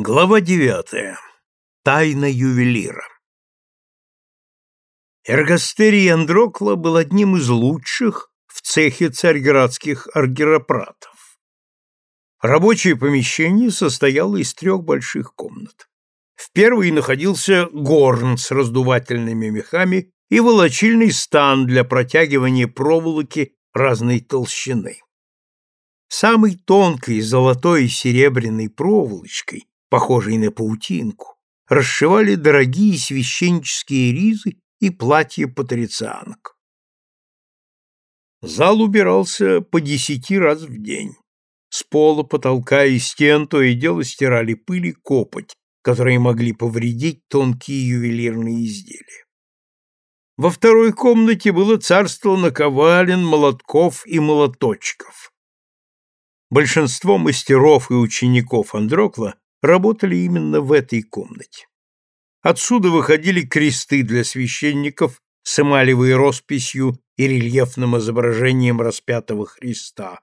Глава девятая. Тайна ювелира. Эргастерий Андрокла был одним из лучших в цехе царьградских аргиропратов. Рабочее помещение состояло из трех больших комнат. В первой находился горн с раздувательными мехами и волочильный стан для протягивания проволоки разной толщины. Самой тонкой золотой и серебряной проволочкой похожей на паутинку, расшивали дорогие священнические ризы и платья патрицианок. Зал убирался по десяти раз в день. С пола, потолка и стен то и дело стирали пыль и копоть, которые могли повредить тонкие ювелирные изделия. Во второй комнате было царство наковален, молотков и молоточков. Большинство мастеров и учеников Андрокла работали именно в этой комнате. Отсюда выходили кресты для священников с эмалевой росписью и рельефным изображением распятого Христа,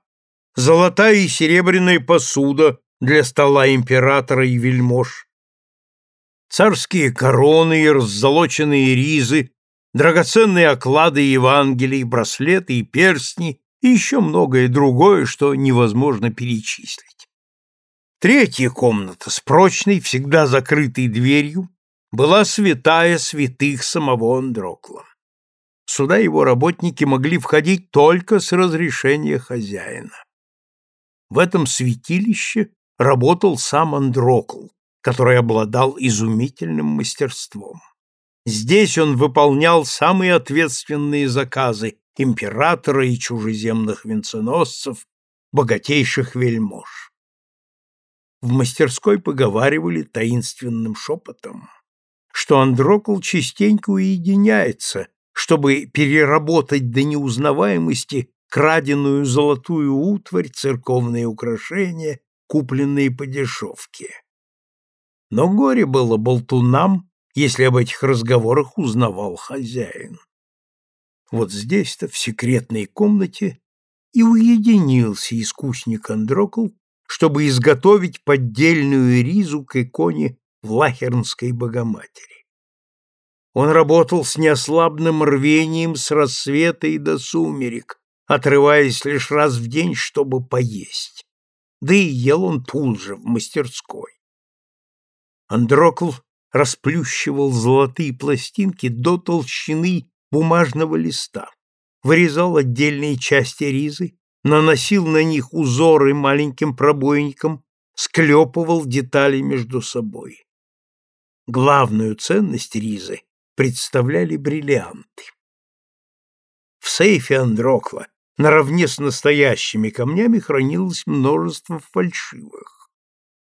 золотая и серебряная посуда для стола императора и вельмож, царские короны и раззолоченные ризы, драгоценные оклады Евангелий, браслеты и перстни и еще многое другое, что невозможно перечислить. Третья комната с прочной, всегда закрытой дверью была святая святых самого Андрокла. Сюда его работники могли входить только с разрешения хозяина. В этом святилище работал сам Андрокл, который обладал изумительным мастерством. Здесь он выполнял самые ответственные заказы императора и чужеземных венценосцев, богатейших вельмож в мастерской поговаривали таинственным шепотом, что Андрокл частенько уединяется, чтобы переработать до неузнаваемости краденую золотую утварь, церковные украшения, купленные по дешевке. Но горе было болтунам, если об этих разговорах узнавал хозяин. Вот здесь-то, в секретной комнате, и уединился искусник Андрокл чтобы изготовить поддельную ризу к иконе Влахернской Богоматери. Он работал с неослабным рвением с рассвета и до сумерек, отрываясь лишь раз в день, чтобы поесть. Да и ел он тут в мастерской. Андрокл расплющивал золотые пластинки до толщины бумажного листа, вырезал отдельные части ризы, наносил на них узоры маленьким пробойником, склепывал детали между собой. Главную ценность ризы представляли бриллианты. В сейфе Андрокла наравне с настоящими камнями хранилось множество фальшивых.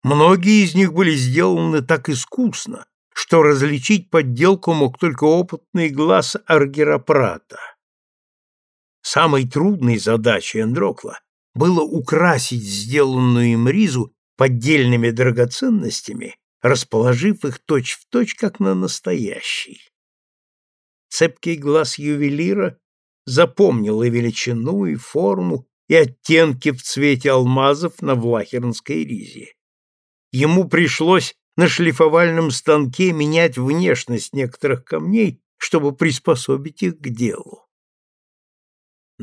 Многие из них были сделаны так искусно, что различить подделку мог только опытный глаз аргиропрата. Самой трудной задачей Андрокла было украсить сделанную им ризу поддельными драгоценностями, расположив их точь-в-точь, точь, как на настоящий. Цепкий глаз ювелира запомнил и величину, и форму, и оттенки в цвете алмазов на влахернской ризе. Ему пришлось на шлифовальном станке менять внешность некоторых камней, чтобы приспособить их к делу.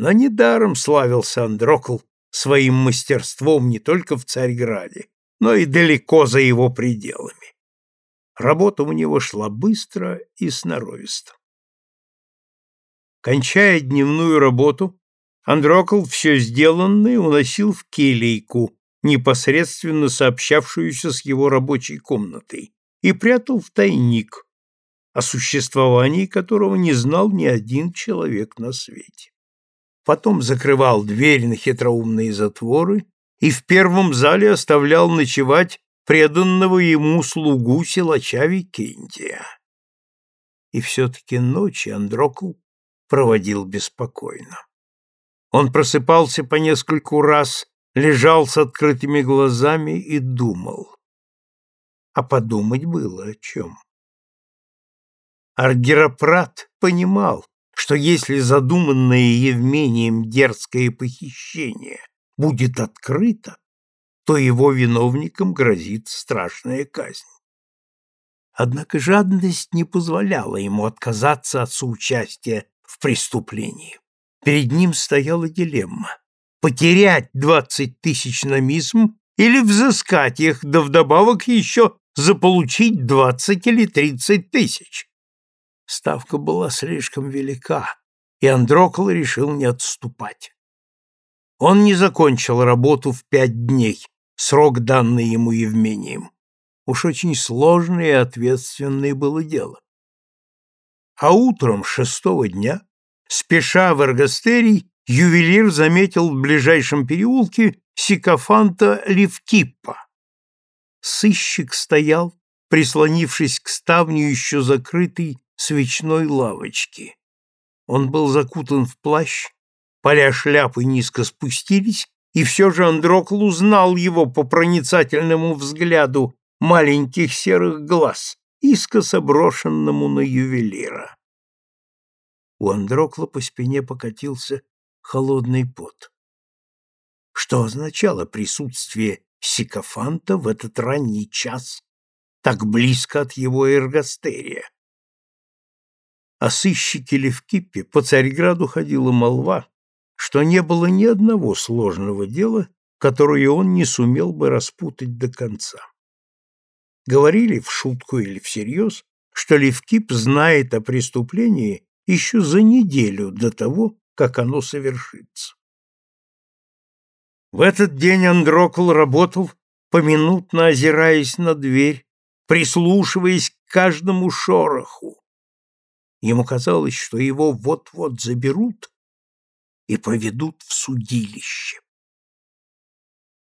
Но недаром славился Андрокл своим мастерством не только в Царьграде, но и далеко за его пределами. Работа у него шла быстро и сноровисто. Кончая дневную работу, Андрокл все сделанное уносил в келейку, непосредственно сообщавшуюся с его рабочей комнатой, и прятал в тайник, о существовании которого не знал ни один человек на свете потом закрывал дверь на хитроумные затворы и в первом зале оставлял ночевать преданного ему слугу силача Викентия. И все-таки ночи Андрокл проводил беспокойно. Он просыпался по нескольку раз, лежал с открытыми глазами и думал. А подумать было о чем. Аргиропрат понимал, что если задуманное Евмением дерзкое похищение будет открыто, то его виновникам грозит страшная казнь. Однако жадность не позволяла ему отказаться от соучастия в преступлении. Перед ним стояла дилемма – потерять двадцать тысяч на мизм или взыскать их, да вдобавок еще заполучить двадцать или тридцать тысяч. Ставка была слишком велика, и Андрокол решил не отступать. Он не закончил работу в пять дней, срок, данный ему Евмением. Уж очень сложное и ответственное было дело. А утром шестого дня, спеша в эргостерий, ювелир заметил в ближайшем переулке сикофанта Левкиппа. Сыщик стоял, прислонившись к ставню еще закрытой свечной лавочки. Он был закутан в плащ, поля шляпы низко спустились, и все же Андрокл узнал его по проницательному взгляду маленьких серых глаз, искоса брошенному на ювелира. У Андрокла по спине покатился холодный пот. Что означало присутствие сикофанта в этот ранний час, так близко от его эргостерия? О сыщике Левкиппе по Царьграду ходила молва, что не было ни одного сложного дела, которое он не сумел бы распутать до конца. Говорили в шутку или всерьез, что Левкип знает о преступлении еще за неделю до того, как оно совершится. В этот день Андрокл работал, поминутно озираясь на дверь, прислушиваясь к каждому шороху. Ему казалось, что его вот-вот заберут и поведут в судилище.